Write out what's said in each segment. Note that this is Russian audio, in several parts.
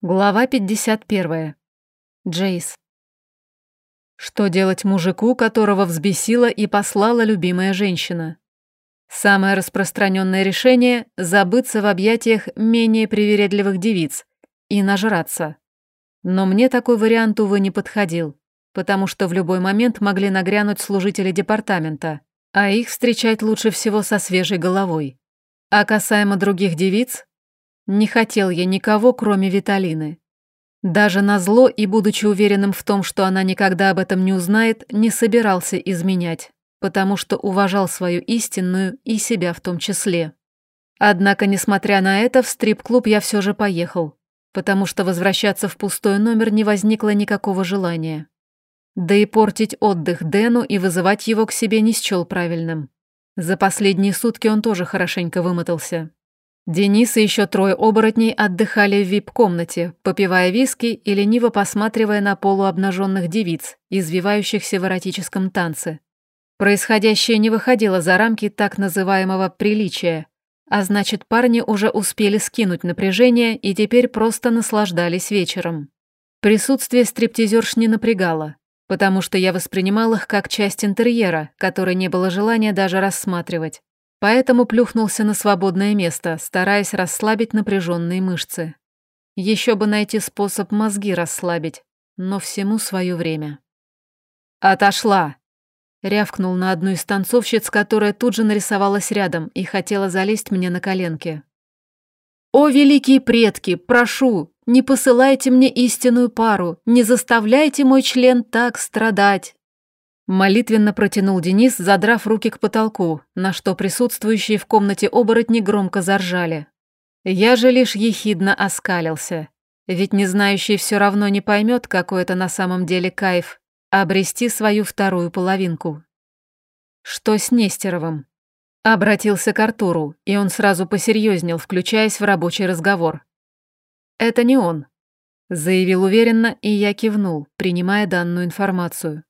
Глава 51. Джейс. Что делать мужику, которого взбесила и послала любимая женщина? Самое распространенное решение – забыться в объятиях менее привередливых девиц и нажраться. Но мне такой вариант, увы, не подходил, потому что в любой момент могли нагрянуть служители департамента, а их встречать лучше всего со свежей головой. А касаемо других девиц, не хотел я никого, кроме Виталины. Даже назло и будучи уверенным в том, что она никогда об этом не узнает, не собирался изменять, потому что уважал свою истинную и себя в том числе. Однако, несмотря на это, в стрип-клуб я все же поехал, потому что возвращаться в пустой номер не возникло никакого желания. Да и портить отдых Дэну и вызывать его к себе не счел правильным. За последние сутки он тоже хорошенько вымотался. Денис и еще трое оборотней отдыхали в вип-комнате, попивая виски и лениво посматривая на полуобнаженных девиц, извивающихся в эротическом танце. Происходящее не выходило за рамки так называемого «приличия», а значит, парни уже успели скинуть напряжение и теперь просто наслаждались вечером. Присутствие стриптизерш не напрягало, потому что я воспринимал их как часть интерьера, который не было желания даже рассматривать. Поэтому плюхнулся на свободное место, стараясь расслабить напряженные мышцы. Еще бы найти способ мозги расслабить, но всему свое время. «Отошла!» — рявкнул на одну из танцовщиц, которая тут же нарисовалась рядом и хотела залезть мне на коленки. «О, великие предки, прошу, не посылайте мне истинную пару, не заставляйте мой член так страдать!» Молитвенно протянул Денис, задрав руки к потолку, на что присутствующие в комнате оборотни громко заржали. Я же лишь ехидно оскалился. Ведь не знающий все равно не поймет, какой это на самом деле кайф, обрести свою вторую половинку. Что с Нестеровым? Обратился к Артуру, и он сразу посерьезнел, включаясь в рабочий разговор. «Это не он», — заявил уверенно, и я кивнул, принимая данную информацию.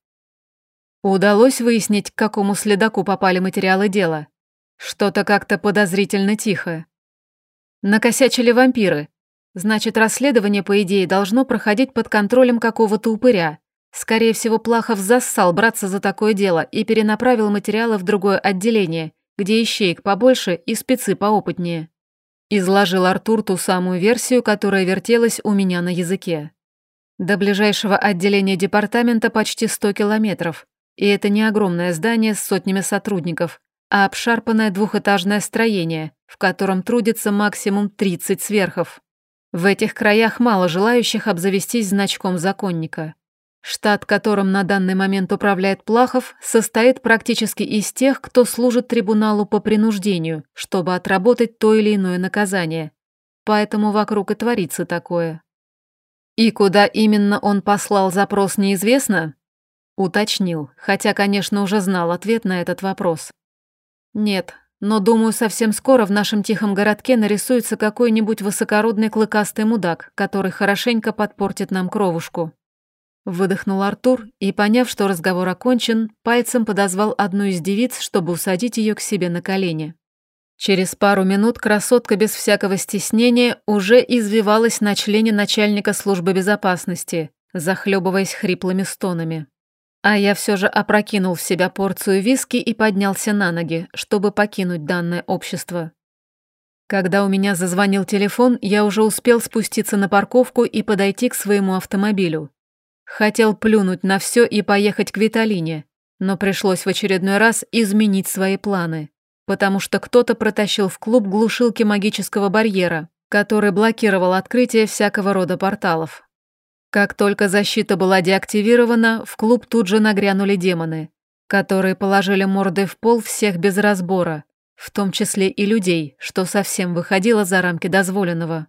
Удалось выяснить, к какому следаку попали материалы дела. Что-то как-то подозрительно тихо. Накосячили вампиры. Значит, расследование, по идее, должно проходить под контролем какого-то упыря. Скорее всего, Плахов зассал браться за такое дело и перенаправил материалы в другое отделение, где ищеек побольше и спецы поопытнее. Изложил Артур ту самую версию, которая вертелась у меня на языке. До ближайшего отделения департамента почти 100 километров, и это не огромное здание с сотнями сотрудников, а обшарпанное двухэтажное строение, в котором трудится максимум 30 сверхов. В этих краях мало желающих обзавестись значком законника. Штат, которым на данный момент управляет Плахов, состоит практически из тех, кто служит трибуналу по принуждению, чтобы отработать то или иное наказание. Поэтому вокруг и творится такое. И куда именно он послал запрос, неизвестно, Уточнил, хотя, конечно, уже знал ответ на этот вопрос. Нет, но, думаю, совсем скоро в нашем тихом городке нарисуется какой-нибудь высокородный клыкастый мудак, который хорошенько подпортит нам кровушку. Выдохнул Артур и, поняв, что разговор окончен, пальцем подозвал одну из девиц, чтобы усадить ее к себе на колени. Через пару минут красотка без всякого стеснения уже извивалась на члене начальника службы безопасности, захлебываясь хриплыми стонами. А я все же опрокинул в себя порцию виски и поднялся на ноги, чтобы покинуть данное общество. Когда у меня зазвонил телефон, я уже успел спуститься на парковку и подойти к своему автомобилю. Хотел плюнуть на все и поехать к Виталине, но пришлось в очередной раз изменить свои планы, потому что кто-то протащил в клуб глушилки магического барьера, который блокировал открытие всякого рода порталов. Как только защита была деактивирована, в клуб тут же нагрянули демоны, которые положили морды в пол всех без разбора, в том числе и людей, что совсем выходило за рамки дозволенного.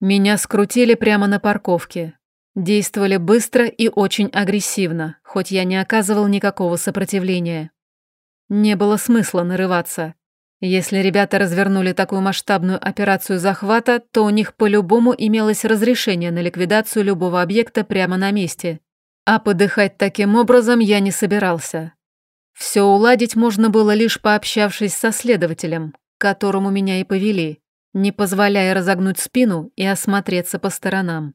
Меня скрутили прямо на парковке. Действовали быстро и очень агрессивно, хоть я не оказывал никакого сопротивления. Не было смысла нарываться. Если ребята развернули такую масштабную операцию захвата, то у них по-любому имелось разрешение на ликвидацию любого объекта прямо на месте. А подыхать таким образом я не собирался. Все уладить можно было лишь пообщавшись со следователем, которому меня и повели, не позволяя разогнуть спину и осмотреться по сторонам.